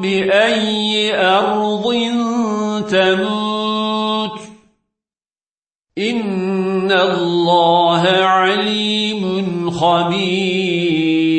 بأي أرض تموت إن الله عليم خبير